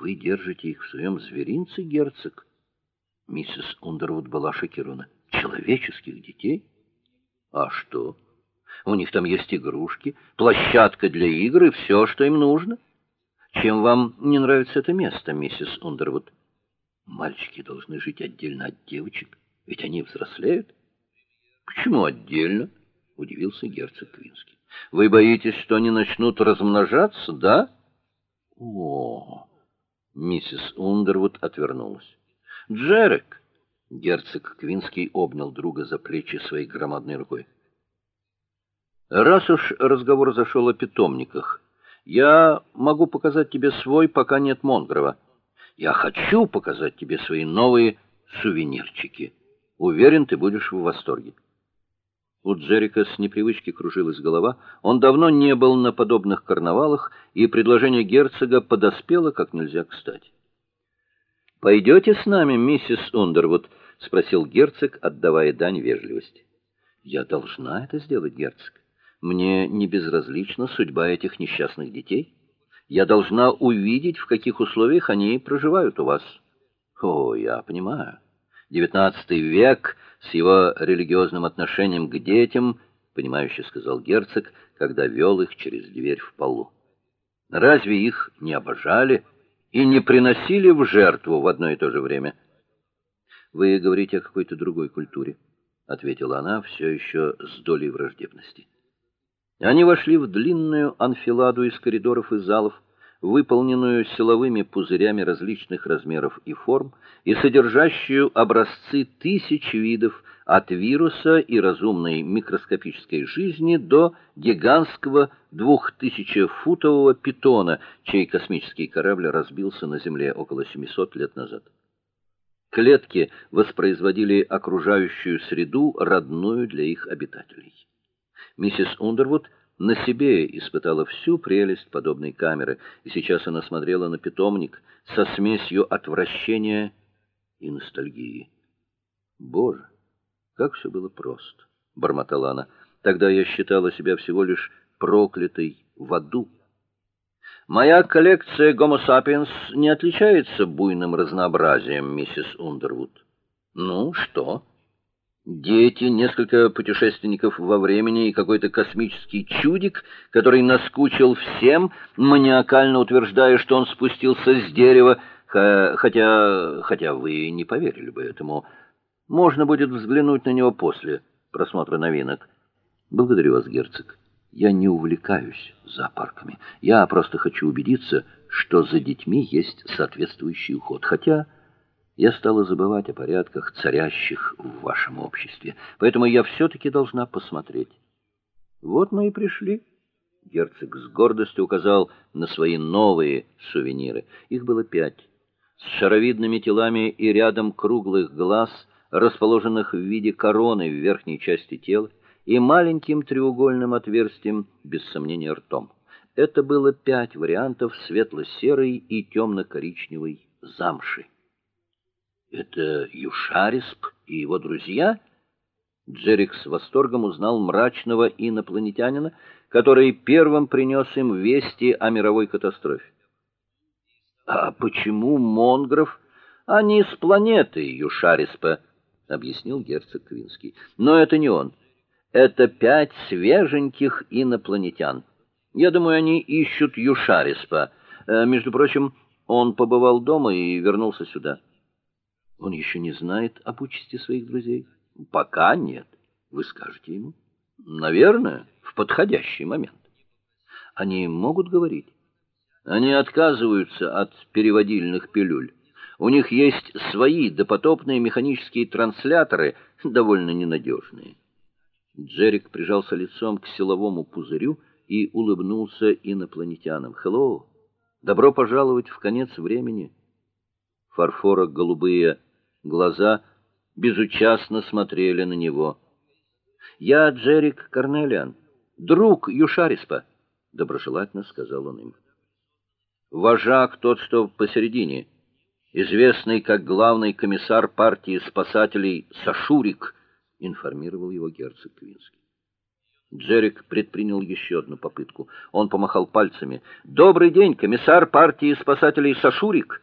Вы держите их в своем зверинце, герцог? Миссис Ундервуд была шокирована. Человеческих детей? А что? У них там есть игрушки, площадка для игр и все, что им нужно. Чем вам не нравится это место, миссис Ундервуд? Мальчики должны жить отдельно от девочек, ведь они взрослеют. Почему отдельно? удивился герцог Квинский. Вы боитесь, что они начнут размножаться, да? О, миссис Ундервуд отвернулась. Джерек, герцог Квинский обнял друга за плечи своей громадной рукой. Раз уж разговор зашел о питомниках, я могу показать тебе свой, пока нет Монгрова. Я хочу показать тебе свои новые сувенирчики. Уверен, ты будешь в восторге. У Джерика с непривычки кружилась голова. Он давно не был на подобных карнавалах, и предложение герцога подоспело как нельзя кстати. «Пойдете с нами, миссис Ундервуд?» — спросил герцог, отдавая дань вежливости. «Я должна это сделать, герцог. Мне не безразлична судьба этих несчастных детей. Я должна увидеть, в каких условиях они проживают у вас. О, я понимаю. Девятнадцатый век с его религиозным отношением к детям, понимающе сказал герцог, когда вел их через дверь в полу. Разве их не обожали и не приносили в жертву в одно и то же время? Вы говорите о какой-то другой культуре, ответила она все еще с долей враждебности. Они вошли в длинную анфиладу из коридоров и залов, выполненную силовыми пузырями различных размеров и форм и содержащую образцы тысяч видов от вируса и разумной микроскопической жизни до гигантского двухтысячефутового питона, чей космический корабль разбился на Земле около 700 лет назад. Клетки воспроизводили окружающую среду, родную для их обитателей. Миссис Ундервуд на себе испытала всю прелесть подобной камеры, и сейчас она смотрела на питомник со смесью отвращения и ностальгии. Боже, как все было просто, бормотала она. Тогда я считала себя всего лишь проклятой в аду. Моя коллекция Homo sapiens не отличается буйным разнообразием, миссис Ундервуд. Ну, что? Дети, несколько путешественников во времени и какой-то космический чудик, который наскучил всем, маниакально утверждая, что он спустился с дерева, хотя хотя вы не поверили бы этому. Можно будет взглянуть на него после просмотра новинок. Благодарю вас, герцог. Я не увлекаюсь зоопарками. Я просто хочу убедиться, что за детьми есть соответствующий уход. Хотя я стала забывать о порядках, царящих в вашем обществе. Поэтому я все таки должна посмотреть. Вот мы и пришли. Герцог с гордостью указал на свои новые сувениры. Их было пять. С шаровидными телами и рядом круглых глаз, расположенных в виде короны в верхней части тела, и маленьким треугольным отверстием, без сомнения, ртом. Это было пять вариантов светло-серой и темно коричневой замши. Это Юшарисп и его друзья? Джерик с восторгом узнал мрачного инопланетянина, который первым принес им вести о мировой катастрофе. А почему Монгров? Они с планеты Юшариспа, объяснил герцог Квинский. Но это не он. Это пять свеженьких инопланетян. Я думаю, они ищут Юшариспа. Э, между прочим, он побывал дома и вернулся сюда. Он еще не знает об участи своих друзей. Пока нет. Вы скажете ему? Наверное, в подходящий момент. Они могут говорить. Они отказываются от переводильных пилюль. У них есть свои допотопные механические трансляторы, довольно ненадежные. Джерик прижался лицом к силовому пузырю и улыбнулся инопланетянам. "Хеллоу. Добро пожаловать в конец времени". Фарфоро-голубые Глаза безучастно смотрели на него. "Я Джерик Карнелиан, друг Юшариспа", доброжелательно сказал он им. "Вожак тот, что посередине, известный как главный комиссар партии спасателей Сашурик", информировал его герцог Квинский. Джерик предпринял еще одну попытку. Он помахал пальцами. "Добрый день, комиссар партии спасателей Сашурик.